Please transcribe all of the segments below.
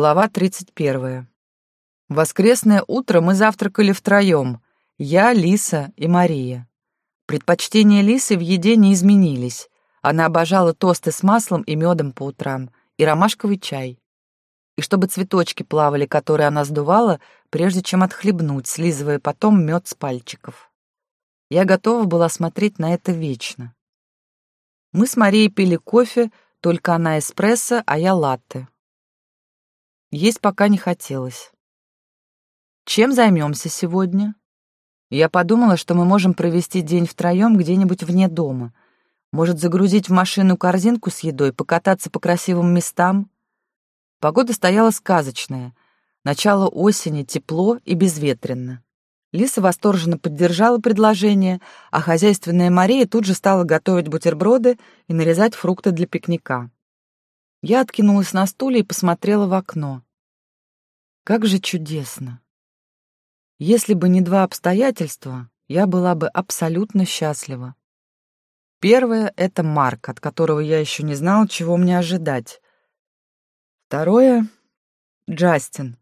Глава 31. Воскресное утро мы завтракали втроем. Я, Лиса и Мария. Предпочтения Лисы в еде не изменились. Она обожала тосты с маслом и медом по утрам и ромашковый чай. И чтобы цветочки плавали, которые она сдувала, прежде чем отхлебнуть, слизывая потом мед с пальчиков. Я готова была смотреть на это вечно. Мы с Марией пили кофе, только она эспрессо, а я латте. Есть пока не хотелось. Чем займемся сегодня? Я подумала, что мы можем провести день втроем где-нибудь вне дома. Может, загрузить в машину корзинку с едой, покататься по красивым местам? Погода стояла сказочная. Начало осени, тепло и безветренно. Лиса восторженно поддержала предложение, а хозяйственная Мария тут же стала готовить бутерброды и нарезать фрукты для пикника. Я откинулась на стуле и посмотрела в окно. Как же чудесно! Если бы не два обстоятельства, я была бы абсолютно счастлива. Первое — это Марк, от которого я еще не знала, чего мне ожидать. Второе — Джастин.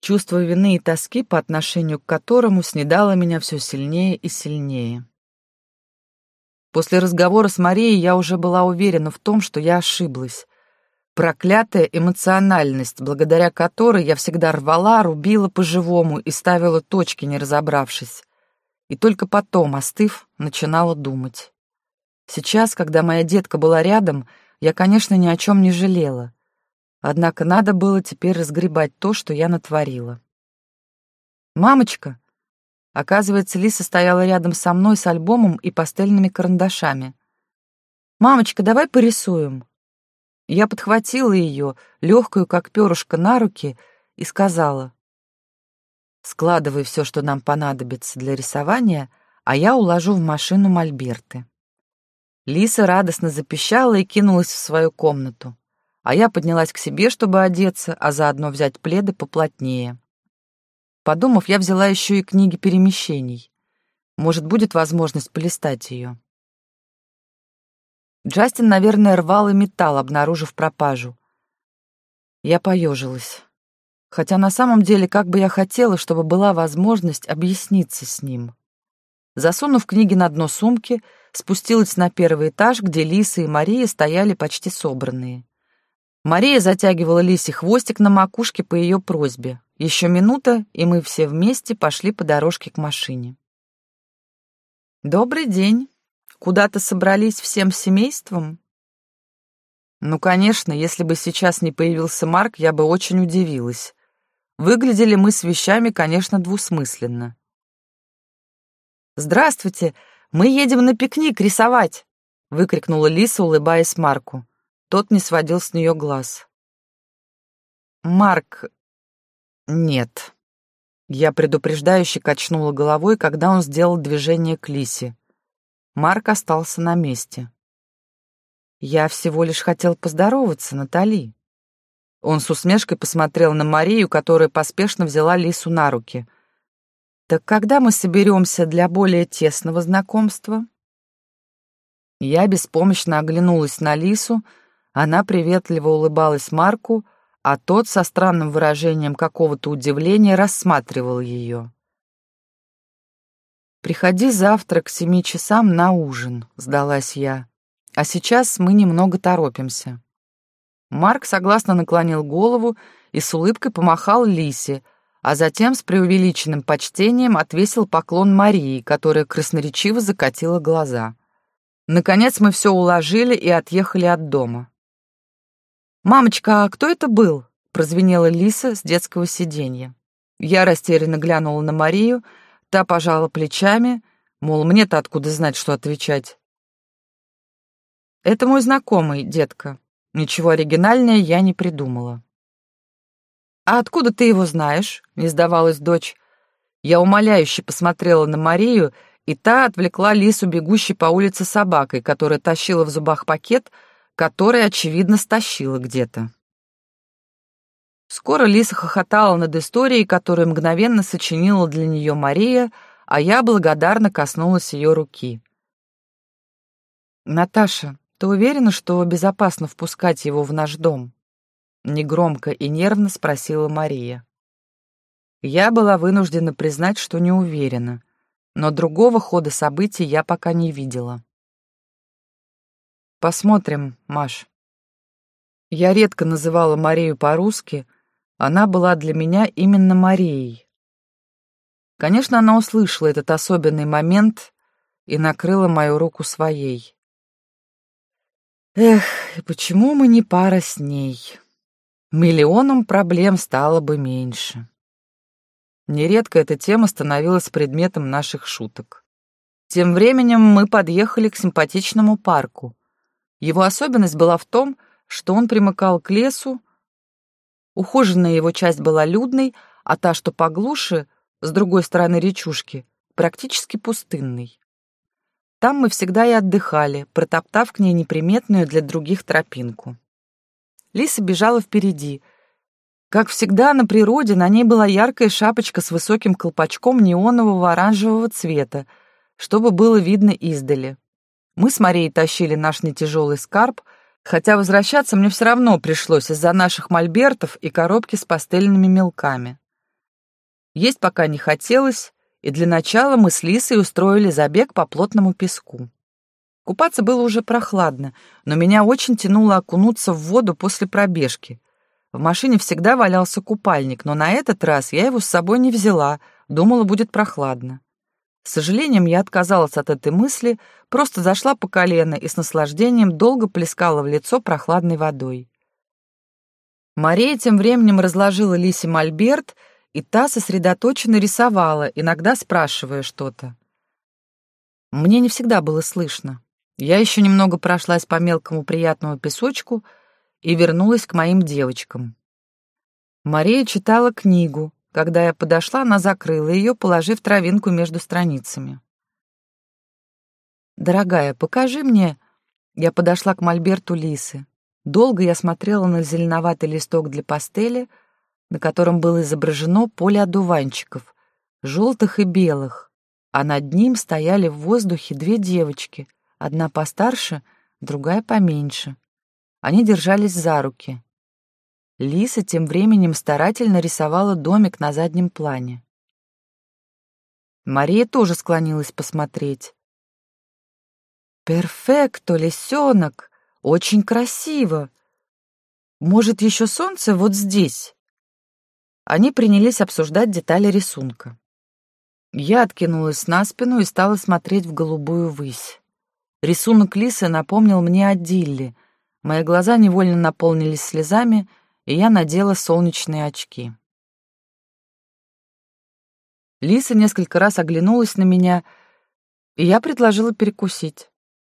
Чувство вины и тоски, по отношению к которому снедало меня все сильнее и сильнее. После разговора с Марией я уже была уверена в том, что я ошиблась. Проклятая эмоциональность, благодаря которой я всегда рвала, рубила по-живому и ставила точки, не разобравшись. И только потом, остыв, начинала думать. Сейчас, когда моя детка была рядом, я, конечно, ни о чем не жалела. Однако надо было теперь разгребать то, что я натворила. «Мамочка!» Оказывается, Лиса стояла рядом со мной с альбомом и пастельными карандашами. «Мамочка, давай порисуем!» Я подхватила ее, легкую, как перышко, на руки и сказала, «Складывай все, что нам понадобится для рисования, а я уложу в машину мольберты». Лиса радостно запищала и кинулась в свою комнату, а я поднялась к себе, чтобы одеться, а заодно взять пледы поплотнее. Подумав, я взяла еще и книги перемещений. Может, будет возможность полистать ее. Джастин, наверное, рвал и металл, обнаружив пропажу. Я поежилась. Хотя на самом деле, как бы я хотела, чтобы была возможность объясниться с ним. Засунув книги на дно сумки, спустилась на первый этаж, где Лиса и Мария стояли почти собранные. Мария затягивала Лисе хвостик на макушке по ее просьбе. Еще минута, и мы все вместе пошли по дорожке к машине. «Добрый день», Куда-то собрались всем семейством? Ну, конечно, если бы сейчас не появился Марк, я бы очень удивилась. Выглядели мы с вещами, конечно, двусмысленно. «Здравствуйте! Мы едем на пикник рисовать!» — выкрикнула Лиса, улыбаясь Марку. Тот не сводил с нее глаз. «Марк... нет». Я предупреждающе качнула головой, когда он сделал движение к Лисе. Марк остался на месте. «Я всего лишь хотел поздороваться, Натали». Он с усмешкой посмотрел на Марию, которая поспешно взяла Лису на руки. «Так когда мы соберемся для более тесного знакомства?» Я беспомощно оглянулась на Лису, она приветливо улыбалась Марку, а тот со странным выражением какого-то удивления рассматривал ее. «Приходи завтра к семи часам на ужин», — сдалась я. «А сейчас мы немного торопимся». Марк согласно наклонил голову и с улыбкой помахал Лисе, а затем с преувеличенным почтением отвесил поклон Марии, которая красноречиво закатила глаза. Наконец мы все уложили и отъехали от дома. «Мамочка, а кто это был?» — прозвенела Лиса с детского сиденья. Я растерянно глянула на Марию — Та пожала плечами, мол, мне-то откуда знать, что отвечать. «Это мой знакомый, детка. Ничего оригинального я не придумала». «А откуда ты его знаешь?» — не сдавалась дочь. Я умоляюще посмотрела на Марию, и та отвлекла Лису, бегущей по улице собакой, которая тащила в зубах пакет, который, очевидно, стащила где-то. Скоро Лиса хохотала над историей, которую мгновенно сочинила для нее Мария, а я благодарно коснулась ее руки. «Наташа, ты уверена, что безопасно впускать его в наш дом?» негромко и нервно спросила Мария. Я была вынуждена признать, что не уверена, но другого хода событий я пока не видела. Посмотрим, Маш. Я редко называла Марию по-русски, она была для меня именно Марией. Конечно, она услышала этот особенный момент и накрыла мою руку своей. Эх, и почему мы не пара с ней? Миллионом проблем стало бы меньше. Нередко эта тема становилась предметом наших шуток. Тем временем мы подъехали к симпатичному парку. Его особенность была в том, что он примыкал к лесу, ухоженная его часть была людной, а та, что поглуше, с другой стороны речушки, практически пустынной. Там мы всегда и отдыхали, протоптав к ней неприметную для других тропинку. Лиса бежала впереди — как всегда на природе, на ней была яркая шапочка с высоким колпачком неонового оранжевого цвета, чтобы было видно издали. Мы с Марией тащили наш нетяжелый скарб, хотя возвращаться мне все равно пришлось из-за наших мольбертов и коробки с пастельными мелками. Есть пока не хотелось, и для начала мы с Лисой устроили забег по плотному песку. Купаться было уже прохладно, но меня очень тянуло окунуться в воду после пробежки — в машине всегда валялся купальник, но на этот раз я его с собой не взяла, думала, будет прохладно. С сожалением я отказалась от этой мысли, просто зашла по колено и с наслаждением долго плескала в лицо прохладной водой. Мария тем временем разложила Лисе мольберт, и та сосредоточенно рисовала, иногда спрашивая что-то. Мне не всегда было слышно. Я еще немного прошлась по мелкому приятному песочку — и вернулась к моим девочкам. Мария читала книгу. Когда я подошла, она закрыла ее, положив травинку между страницами. «Дорогая, покажи мне...» Я подошла к мольберту Лисы. Долго я смотрела на зеленоватый листок для пастели, на котором было изображено поле одуванчиков, желтых и белых, а над ним стояли в воздухе две девочки, одна постарше, другая поменьше. Они держались за руки. Лиса тем временем старательно рисовала домик на заднем плане. Мария тоже склонилась посмотреть. «Перфекто, лисенок! Очень красиво! Может, еще солнце вот здесь?» Они принялись обсуждать детали рисунка. Я откинулась на спину и стала смотреть в голубую высь. Рисунок лисы напомнил мне о Дилле — Мои глаза невольно наполнились слезами, и я надела солнечные очки. Лиса несколько раз оглянулась на меня, и я предложила перекусить.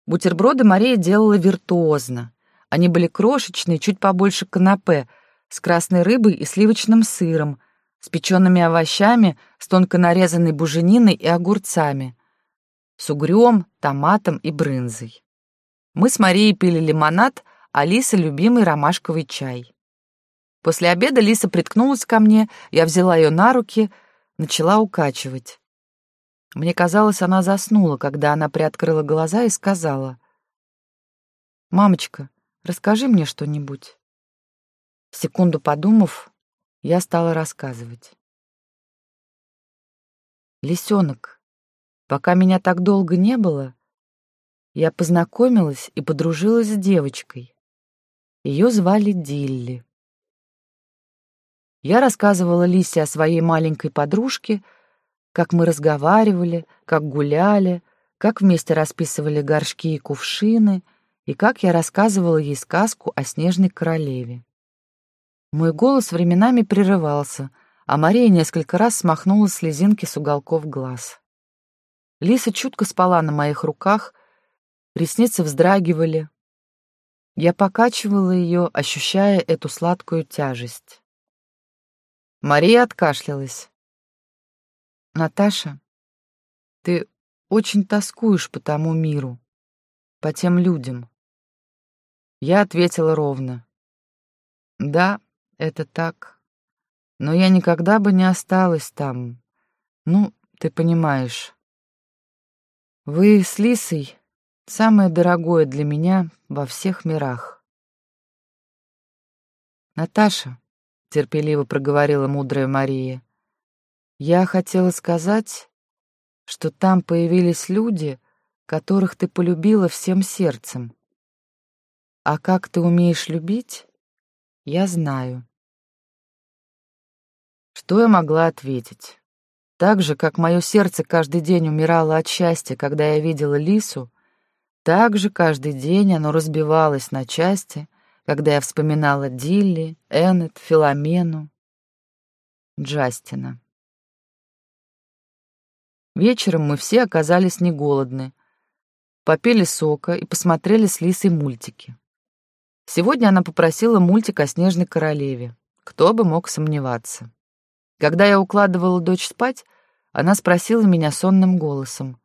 Бутерброды Мария делала виртуозно. Они были крошечные, чуть побольше канапе, с красной рыбой и сливочным сыром, с печеными овощами, с тонко нарезанной бужениной и огурцами, с угрём, томатом и брынзой. Мы с Марией пили лимонад, а Лиса — любимый ромашковый чай. После обеда Лиса приткнулась ко мне, я взяла ее на руки, начала укачивать. Мне казалось, она заснула, когда она приоткрыла глаза и сказала, «Мамочка, расскажи мне что-нибудь». Секунду подумав, я стала рассказывать. «Лисенок, пока меня так долго не было, я познакомилась и подружилась с девочкой. Ее звали Дилли. Я рассказывала Лисе о своей маленькой подружке, как мы разговаривали, как гуляли, как вместе расписывали горшки и кувшины, и как я рассказывала ей сказку о снежной королеве. Мой голос временами прерывался, а Мария несколько раз смахнула слезинки с уголков глаз. Лиса чутко спала на моих руках, ресницы вздрагивали, я покачивала ее, ощущая эту сладкую тяжесть. Мария откашлялась. «Наташа, ты очень тоскуешь по тому миру, по тем людям». Я ответила ровно. «Да, это так. Но я никогда бы не осталась там. Ну, ты понимаешь. Вы с Лисой самое дорогое для меня во всех мирах. «Наташа», — терпеливо проговорила мудрая Мария, — «я хотела сказать, что там появились люди, которых ты полюбила всем сердцем. А как ты умеешь любить, я знаю». Что я могла ответить? Так же, как мое сердце каждый день умирало от счастья, когда я видела лису, так же каждый день оно разбивалось на части, когда я вспоминала Дилли, Эннет, Филомену, Джастина. Вечером мы все оказались не голодны, попили сока и посмотрели с Лисой мультики. Сегодня она попросила мультик о Снежной Королеве. Кто бы мог сомневаться. Когда я укладывала дочь спать, она спросила меня сонным голосом.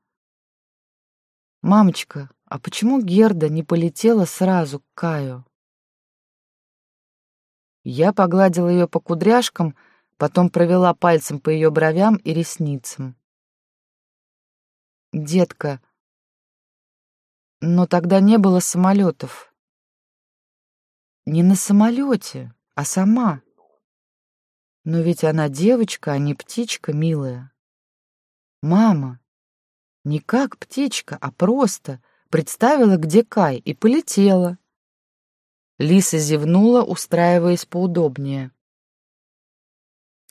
«Мамочка, а почему Герда не полетела сразу к Каю?» Я погладила ее по кудряшкам, потом провела пальцем по ее бровям и ресницам. «Детка, но тогда не было самолетов». «Не на самолете, а сама». Но ведь она девочка, а не птичка, милая. Мама, не как птичка, а просто представила, где Кай, и полетела. Лиса зевнула, устраиваясь поудобнее.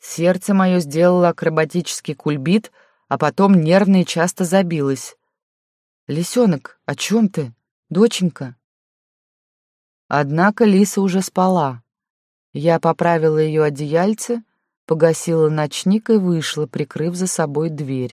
Сердце мое сделало акробатический кульбит, а потом нервно и часто забилось. «Лисенок, о чем ты, доченька?» Однако Лиса уже спала. Я поправила ее одеяльце, погасила ночник и вышла, прикрыв за собой дверь.